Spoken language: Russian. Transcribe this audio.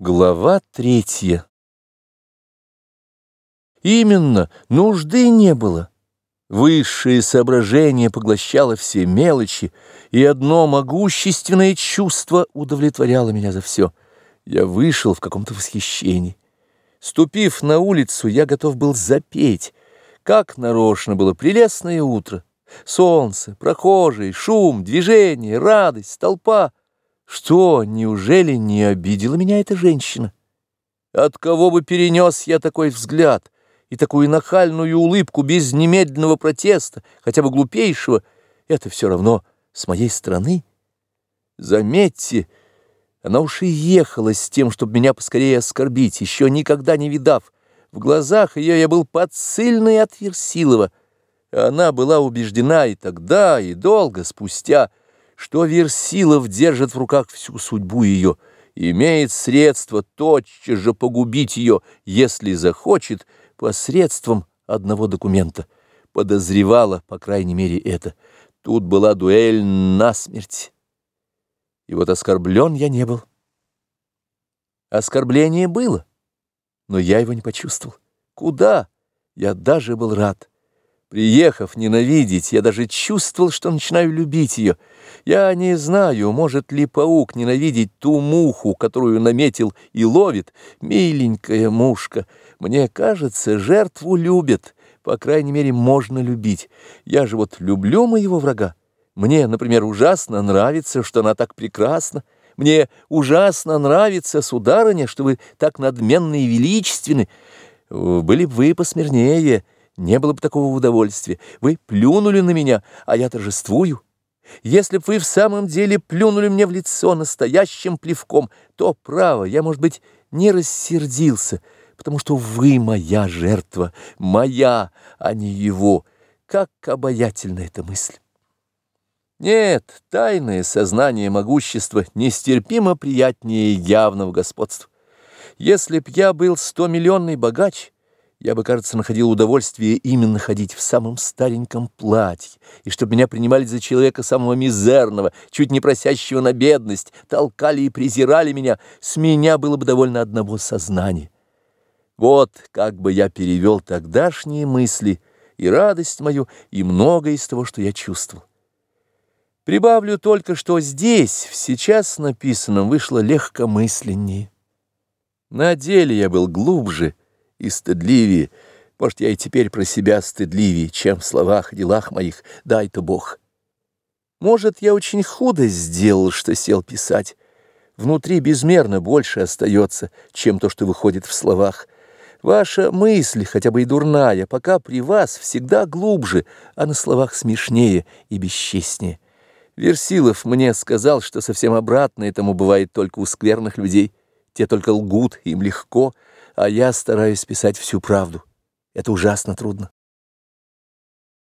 Глава третья Именно, нужды не было. Высшее соображение поглощало все мелочи, и одно могущественное чувство удовлетворяло меня за все. Я вышел в каком-то восхищении. Ступив на улицу, я готов был запеть. Как нарочно было прелестное утро. Солнце, прохожие, шум, движение, радость, толпа — что, неужели не обидела меня эта женщина? От кого бы перенес я такой взгляд и такую нахальную улыбку без немедленного протеста, хотя бы глупейшего, это все равно с моей стороны? Заметьте, она уж и ехала с тем, чтобы меня поскорее оскорбить, еще никогда не видав. В глазах ее я был подсыльный от Версилова. Она была убеждена и тогда, и долго спустя, что Версилов держит в руках всю судьбу ее, имеет средства тотчас же погубить ее, если захочет, посредством одного документа. Подозревала, по крайней мере, это. Тут была дуэль насмерть. И вот оскорблен я не был. Оскорбление было, но я его не почувствовал. Куда? Я даже был рад. Приехав ненавидеть, я даже чувствовал, что начинаю любить ее. Я не знаю, может ли паук ненавидеть ту муху, которую наметил и ловит. Миленькая мушка, мне кажется, жертву любят, по крайней мере, можно любить. Я же вот люблю моего врага. Мне, например, ужасно нравится, что она так прекрасна. Мне ужасно нравится, сударыня, что вы так надменны и величественны. Были бы вы посмирнее, — не было бы такого удовольствия. Вы плюнули на меня, а я торжествую. Если б вы в самом деле плюнули мне в лицо настоящим плевком, то, право, я, может быть, не рассердился, потому что вы моя жертва, моя, а не его. Как обаятельна эта мысль! Нет, тайное сознание могущества нестерпимо приятнее явного господства. Если б я был стомиллионный богач, я бы, кажется, находил удовольствие именно ходить в самом стареньком платье, и чтобы меня принимали за человека самого мизерного, чуть не просящего на бедность, толкали и презирали меня, с меня было бы довольно одного сознания. Вот как бы я перевел тогдашние мысли и радость мою, и многое из того, что я чувствовал. Прибавлю только, что здесь, в сейчас написанном, вышло легкомысленнее. На деле я был глубже, и стыдливее. Может, я и теперь про себя стыдливее, чем в словах и делах моих, дай-то Бог. Может, я очень худо сделал, что сел писать. Внутри безмерно больше остается, чем то, что выходит в словах. Ваша мысль, хотя бы и дурная, пока при вас всегда глубже, а на словах смешнее и бесчестнее. Версилов мне сказал, что совсем обратно этому бывает только у скверных людей. Те только лгут, им легко, а я стараюсь писать всю правду. Это ужасно трудно.